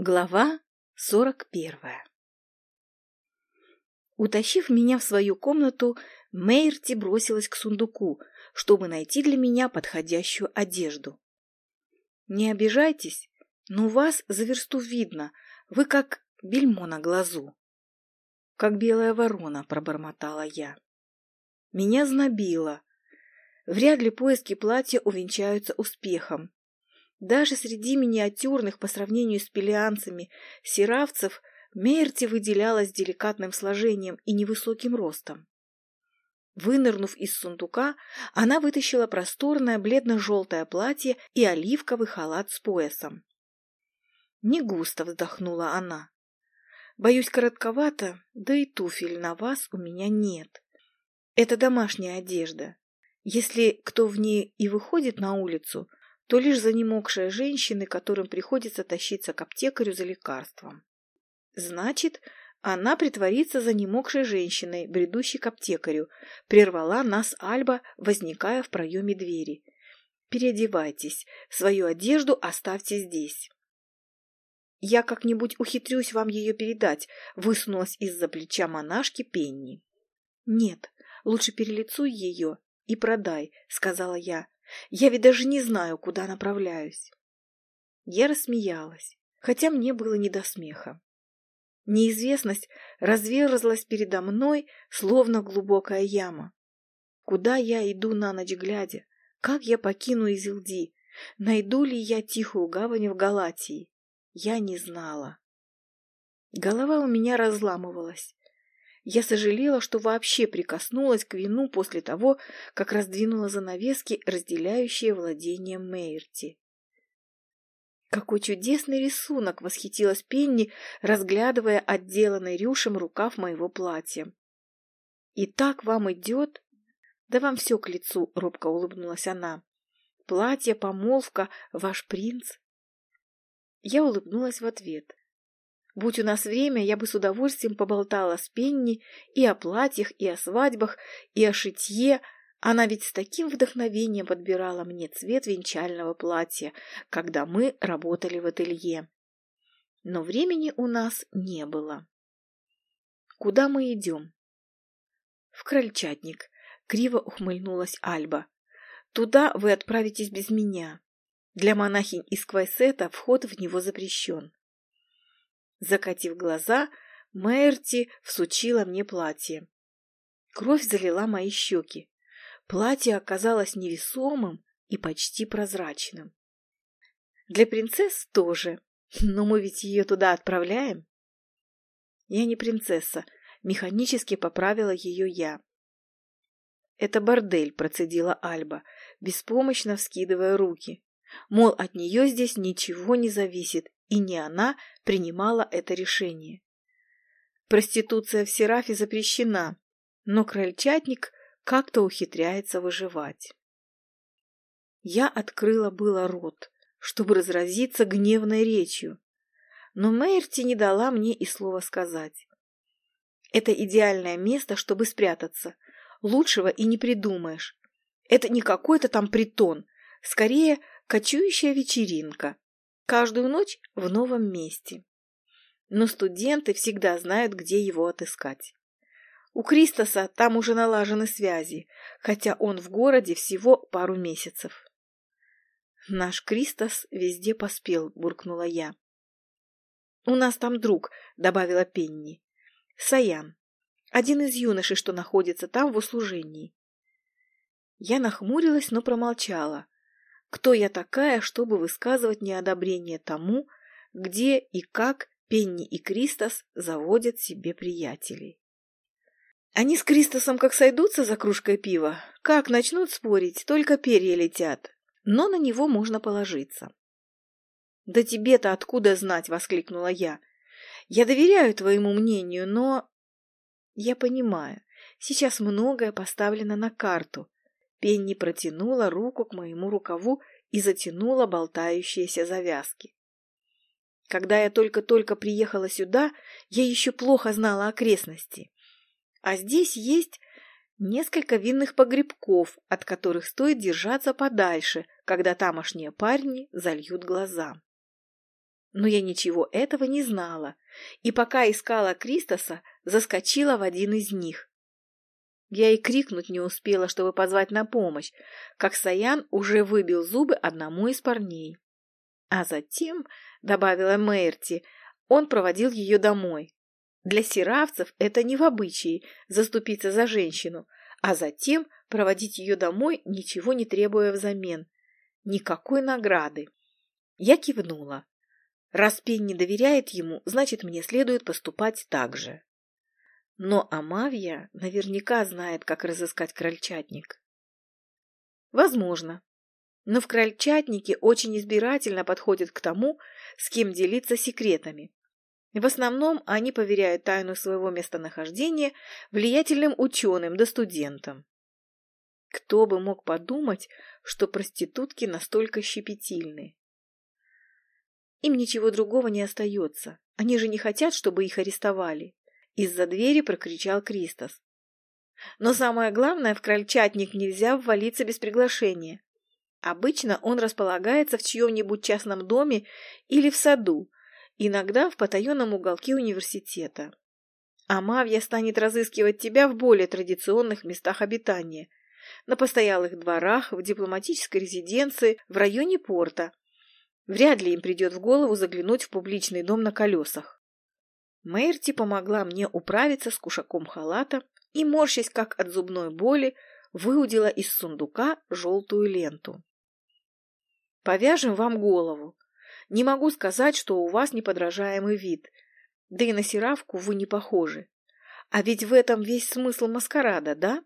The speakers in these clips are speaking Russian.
Глава сорок первая Утащив меня в свою комнату, Мейерти бросилась к сундуку, чтобы найти для меня подходящую одежду. «Не обижайтесь, но вас за версту видно, вы как бельмо на глазу». «Как белая ворона», — пробормотала я. Меня знобило. Вряд ли поиски платья увенчаются успехом. Даже среди миниатюрных по сравнению с пелианцами сиравцев Мерти выделялась деликатным сложением и невысоким ростом. Вынырнув из сундука, она вытащила просторное бледно-желтое платье и оливковый халат с поясом. Не густо вздохнула она. Боюсь, коротковато, да и туфель на вас у меня нет. Это домашняя одежда. Если кто в ней и выходит на улицу, то лишь занемогшие женщины, которым приходится тащиться к аптекарю за лекарством. Значит, она притворится занемогшей женщиной, бредущей к аптекарю, прервала нас Альба, возникая в проеме двери. Переодевайтесь, свою одежду оставьте здесь. Я как-нибудь ухитрюсь вам ее передать, высунулась из-за плеча монашки Пенни. Нет, лучше перелицуй ее и продай, сказала я. Я ведь даже не знаю, куда направляюсь. Я рассмеялась, хотя мне было не до смеха. Неизвестность разверзлась передо мной, словно глубокая яма. Куда я иду на ночь глядя? Как я покину Изилди? Найду ли я тихую гавань в Галатии? Я не знала. Голова у меня разламывалась. Я сожалела, что вообще прикоснулась к вину после того, как раздвинула занавески, разделяющие владение Мейерти. «Какой чудесный рисунок!» — восхитилась Пенни, разглядывая отделанный рюшем рукав моего платья. «И так вам идет?» «Да вам все к лицу!» — робко улыбнулась она. «Платье, помолвка, ваш принц!» Я улыбнулась в ответ. Будь у нас время, я бы с удовольствием поболтала с Пенни и о платьях, и о свадьбах, и о шитье. Она ведь с таким вдохновением подбирала мне цвет венчального платья, когда мы работали в ателье. Но времени у нас не было. Куда мы идем? В крольчатник. Криво ухмыльнулась Альба. Туда вы отправитесь без меня. Для монахинь из Квайсета вход в него запрещен. Закатив глаза, Мэрти всучила мне платье. Кровь залила мои щеки. Платье оказалось невесомым и почти прозрачным. Для принцесс тоже, но мы ведь ее туда отправляем. Я не принцесса, механически поправила ее я. Это бордель, процедила Альба, беспомощно вскидывая руки. Мол, от нее здесь ничего не зависит, и не она принимала это решение. Проституция в Серафе запрещена, но крольчатник как-то ухитряется выживать. Я открыла было рот, чтобы разразиться гневной речью, но Мэйрти не дала мне и слова сказать. Это идеальное место, чтобы спрятаться. Лучшего и не придумаешь. Это не какой-то там притон, скорее кочующая вечеринка, Каждую ночь в новом месте. Но студенты всегда знают, где его отыскать. У Кристоса там уже налажены связи, хотя он в городе всего пару месяцев. «Наш Кристос везде поспел», — буркнула я. «У нас там друг», — добавила Пенни. «Саян. Один из юношей, что находится там в услужении». Я нахмурилась, но промолчала. Кто я такая, чтобы высказывать неодобрение тому, где и как Пенни и Кристос заводят себе приятелей? Они с Кристосом как сойдутся за кружкой пива, как начнут спорить, только перья летят. Но на него можно положиться. «Да тебе-то откуда знать?» — воскликнула я. «Я доверяю твоему мнению, но...» «Я понимаю, сейчас многое поставлено на карту, Пенни протянула руку к моему рукаву и затянула болтающиеся завязки. Когда я только-только приехала сюда, я еще плохо знала окрестности. А здесь есть несколько винных погребков, от которых стоит держаться подальше, когда тамошние парни зальют глаза. Но я ничего этого не знала, и пока искала Кристоса, заскочила в один из них. Я и крикнуть не успела, чтобы позвать на помощь, как Саян уже выбил зубы одному из парней. А затем, — добавила Мэйрти, — он проводил ее домой. Для сиравцев это не в обычае заступиться за женщину, а затем проводить ее домой, ничего не требуя взамен. Никакой награды. Я кивнула. Раз Пень не доверяет ему, значит, мне следует поступать так же. Но Амавья наверняка знает, как разыскать крольчатник. Возможно. Но в крольчатнике очень избирательно подходят к тому, с кем делиться секретами. В основном они поверяют тайну своего местонахождения влиятельным ученым да студентам. Кто бы мог подумать, что проститутки настолько щепетильны? Им ничего другого не остается. Они же не хотят, чтобы их арестовали. Из-за двери прокричал Кристос. Но самое главное, в крольчатник нельзя ввалиться без приглашения. Обычно он располагается в чьем-нибудь частном доме или в саду, иногда в потаенном уголке университета. А Мавья станет разыскивать тебя в более традиционных местах обитания, на постоялых дворах, в дипломатической резиденции, в районе порта, Вряд ли им придет в голову заглянуть в публичный дом на колесах. Мэрти помогла мне управиться с кушаком халата и, морщась как от зубной боли, выудила из сундука желтую ленту. «Повяжем вам голову. Не могу сказать, что у вас неподражаемый вид, да и на сиравку вы не похожи. А ведь в этом весь смысл маскарада, да?»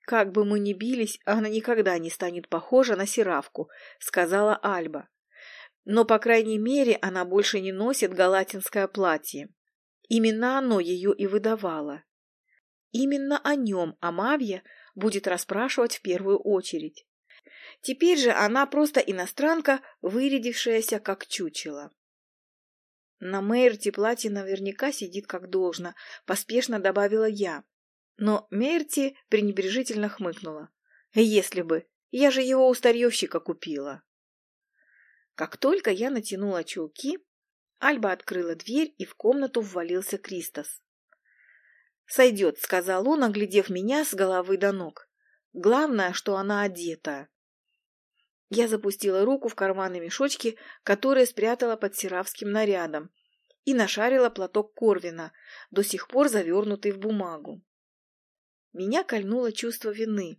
«Как бы мы ни бились, она никогда не станет похожа на сиравку», — сказала Альба. «Но, по крайней мере, она больше не носит галатинское платье. Именно оно ее и выдавало. Именно о нем Амавья будет расспрашивать в первую очередь. Теперь же она просто иностранка, вырядившаяся как чучело. На Мейрте платье наверняка сидит как должно, поспешно добавила я. Но Мерти пренебрежительно хмыкнула. «Если бы! Я же его у старьевщика купила!» Как только я натянула чулки, Альба открыла дверь, и в комнату ввалился Кристос. «Сойдет», — сказал он, оглядев меня с головы до ног. «Главное, что она одета». Я запустила руку в карманы мешочки, которые спрятала под сиравским нарядом, и нашарила платок Корвина, до сих пор завернутый в бумагу. Меня кольнуло чувство вины.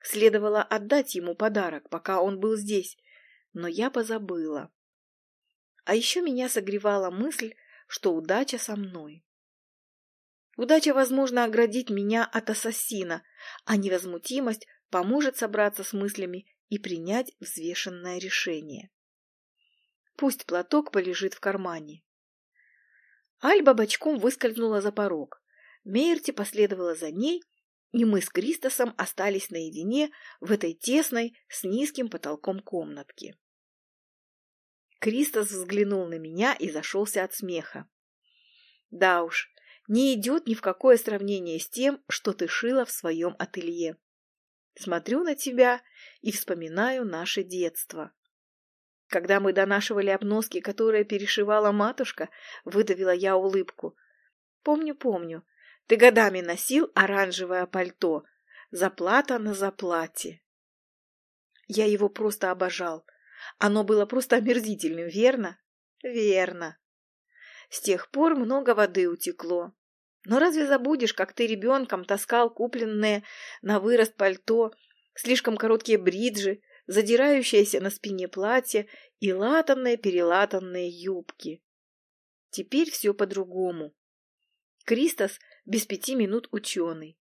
Следовало отдать ему подарок, пока он был здесь, но я позабыла. А еще меня согревала мысль, что удача со мной. Удача, возможно, оградить меня от ассасина, а невозмутимость поможет собраться с мыслями и принять взвешенное решение. Пусть платок полежит в кармане. Альба бочком выскользнула за порог. Мейерти последовала за ней, и мы с Кристосом остались наедине в этой тесной, с низким потолком комнатке. Кристос взглянул на меня и зашелся от смеха. Да уж, не идет ни в какое сравнение с тем, что ты шила в своем ателье. Смотрю на тебя и вспоминаю наше детство. Когда мы донашивали обноски, которые перешивала матушка, выдавила я улыбку. Помню, помню, ты годами носил оранжевое пальто. Заплата на заплате. Я его просто обожал. Оно было просто омерзительным, верно? Верно. С тех пор много воды утекло. Но разве забудешь, как ты ребенком таскал купленное на вырост пальто, слишком короткие бриджи, задирающиеся на спине платья и латанные-перелатанные юбки? Теперь все по-другому. Кристос без пяти минут ученый.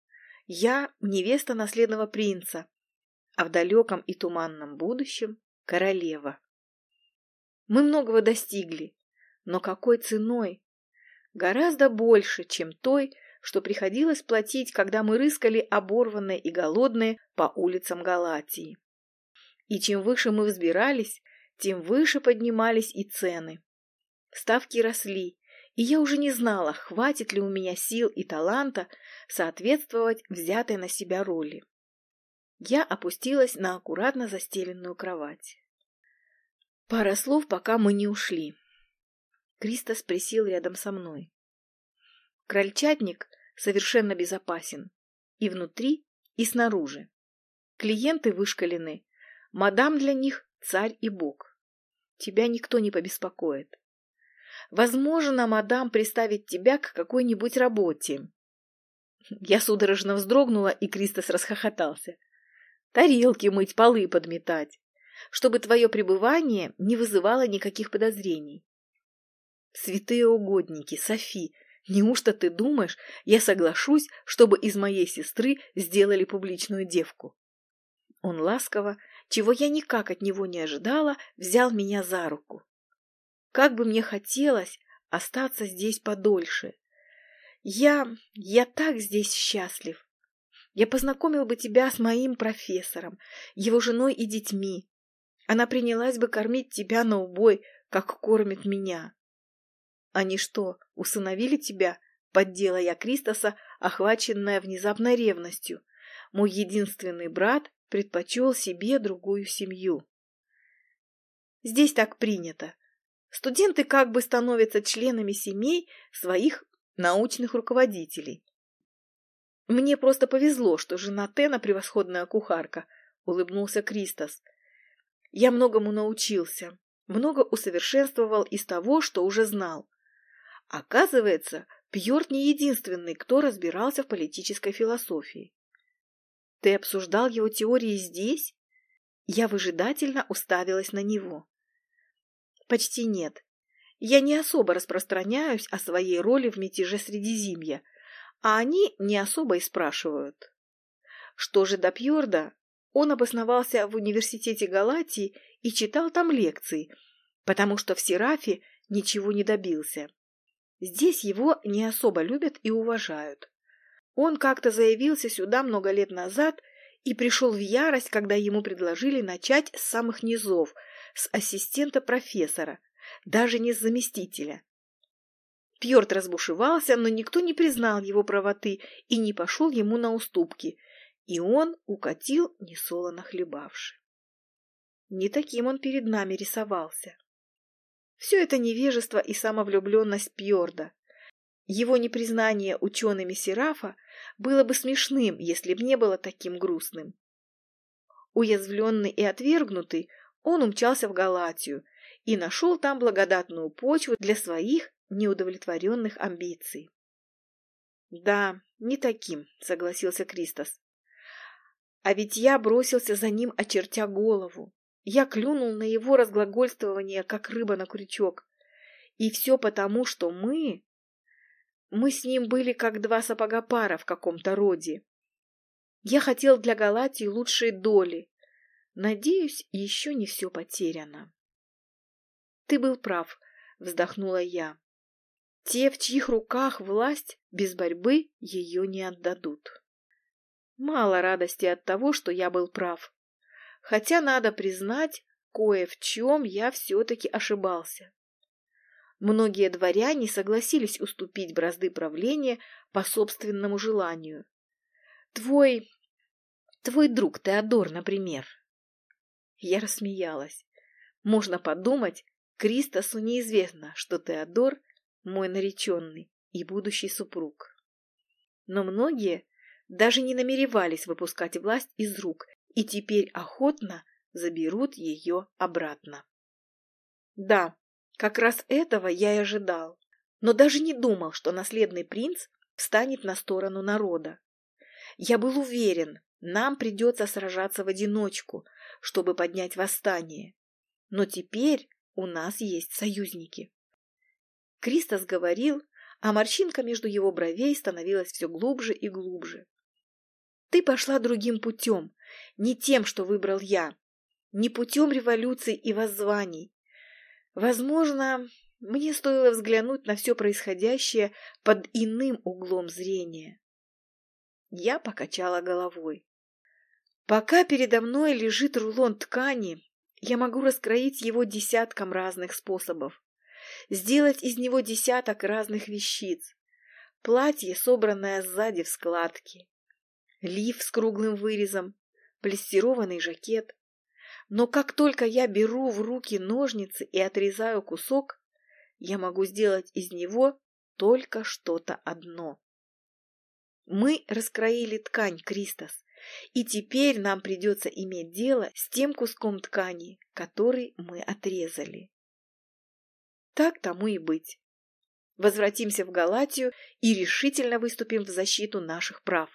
Я невеста наследного принца, а в далеком и туманном будущем королева. Мы многого достигли, но какой ценой? Гораздо больше, чем той, что приходилось платить, когда мы рыскали оборванные и голодные по улицам Галатии. И чем выше мы взбирались, тем выше поднимались и цены. Ставки росли, и я уже не знала, хватит ли у меня сил и таланта соответствовать взятой на себя роли. Я опустилась на аккуратно застеленную кровать. Пара слов, пока мы не ушли. Кристос присел рядом со мной. Крольчатник совершенно безопасен. И внутри, и снаружи. Клиенты вышкалены. Мадам для них царь и бог. Тебя никто не побеспокоит. Возможно, мадам приставит тебя к какой-нибудь работе. Я судорожно вздрогнула, и Кристос расхохотался. Тарелки мыть, полы подметать, чтобы твое пребывание не вызывало никаких подозрений. Святые угодники, Софи, неужто ты думаешь, я соглашусь, чтобы из моей сестры сделали публичную девку? Он ласково, чего я никак от него не ожидала, взял меня за руку. Как бы мне хотелось остаться здесь подольше. Я... я так здесь счастлив. Я познакомил бы тебя с моим профессором, его женой и детьми. Она принялась бы кормить тебя на убой, как кормит меня. Они что, усыновили тебя? Поддела я Кристоса, охваченная внезапной ревностью. Мой единственный брат предпочел себе другую семью. Здесь так принято. Студенты как бы становятся членами семей своих научных руководителей. Мне просто повезло, что жена Тена превосходная кухарка, улыбнулся Кристос. Я многому научился, много усовершенствовал из того, что уже знал. Оказывается, Пьорт не единственный, кто разбирался в политической философии. Ты обсуждал его теории здесь? Я выжидательно уставилась на него. Почти нет. Я не особо распространяюсь о своей роли в мятеже Средизимья, а они не особо и спрашивают. Что же до Пьорда? Он обосновался в университете Галатии и читал там лекции, потому что в Серафе ничего не добился. Здесь его не особо любят и уважают. Он как-то заявился сюда много лет назад и пришел в ярость, когда ему предложили начать с самых низов – с ассистента профессора, даже не с заместителя. Пьорт разбушевался, но никто не признал его правоты и не пошел ему на уступки, и он укатил, несолоно хлебавши. Не таким он перед нами рисовался. Все это невежество и самовлюбленность Пьорда. Его непризнание учеными Серафа было бы смешным, если б не было таким грустным. Уязвленный и отвергнутый, он умчался в Галатию и нашел там благодатную почву для своих неудовлетворенных амбиций. «Да, не таким», — согласился Кристос. «А ведь я бросился за ним, очертя голову. Я клюнул на его разглагольствование, как рыба на крючок. И все потому, что мы... Мы с ним были как два сапога пара в каком-то роде. Я хотел для Галатии лучшей доли, Надеюсь, еще не все потеряно. Ты был прав, вздохнула я. Те, в чьих руках власть, без борьбы ее не отдадут. Мало радости от того, что я был прав. Хотя, надо признать, кое в чем я все-таки ошибался. Многие дворяне согласились уступить бразды правления по собственному желанию. Твой... твой друг Теодор, например. Я рассмеялась. Можно подумать, Кристосу неизвестно, что Теодор – мой нареченный и будущий супруг. Но многие даже не намеревались выпускать власть из рук и теперь охотно заберут ее обратно. Да, как раз этого я и ожидал, но даже не думал, что наследный принц встанет на сторону народа. Я был уверен, нам придется сражаться в одиночку, чтобы поднять восстание. Но теперь у нас есть союзники. Кристос говорил, а морщинка между его бровей становилась все глубже и глубже. Ты пошла другим путем, не тем, что выбрал я, не путем революций и воззваний. Возможно, мне стоило взглянуть на все происходящее под иным углом зрения. Я покачала головой. Пока передо мной лежит рулон ткани, я могу раскроить его десятком разных способов, сделать из него десяток разных вещиц. Платье, собранное сзади в складки, лиф с круглым вырезом, плестированный жакет. Но как только я беру в руки ножницы и отрезаю кусок, я могу сделать из него только что-то одно. Мы раскроили ткань, Кристос, и теперь нам придется иметь дело с тем куском ткани, который мы отрезали. Так тому и быть. Возвратимся в Галатию и решительно выступим в защиту наших прав.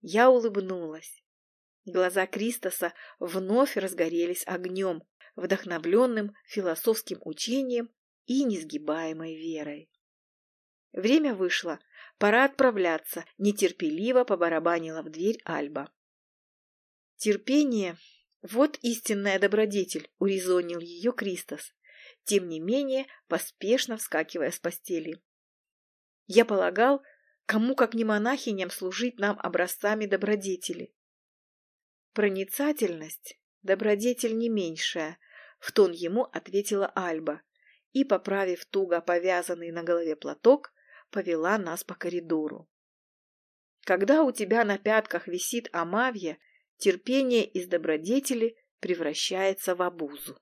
Я улыбнулась. Глаза Кристоса вновь разгорелись огнем, вдохновленным философским учением и несгибаемой верой. Время вышло, пора отправляться, нетерпеливо побарабанила в дверь Альба. Терпение – вот истинная добродетель, урезонил ее Кристос, тем не менее поспешно вскакивая с постели. Я полагал, кому как не монахиням служить нам образцами добродетели. Проницательность – добродетель не меньшая, в тон ему ответила Альба и, поправив туго повязанный на голове платок, повела нас по коридору. Когда у тебя на пятках висит амавья, терпение из добродетели превращается в обузу.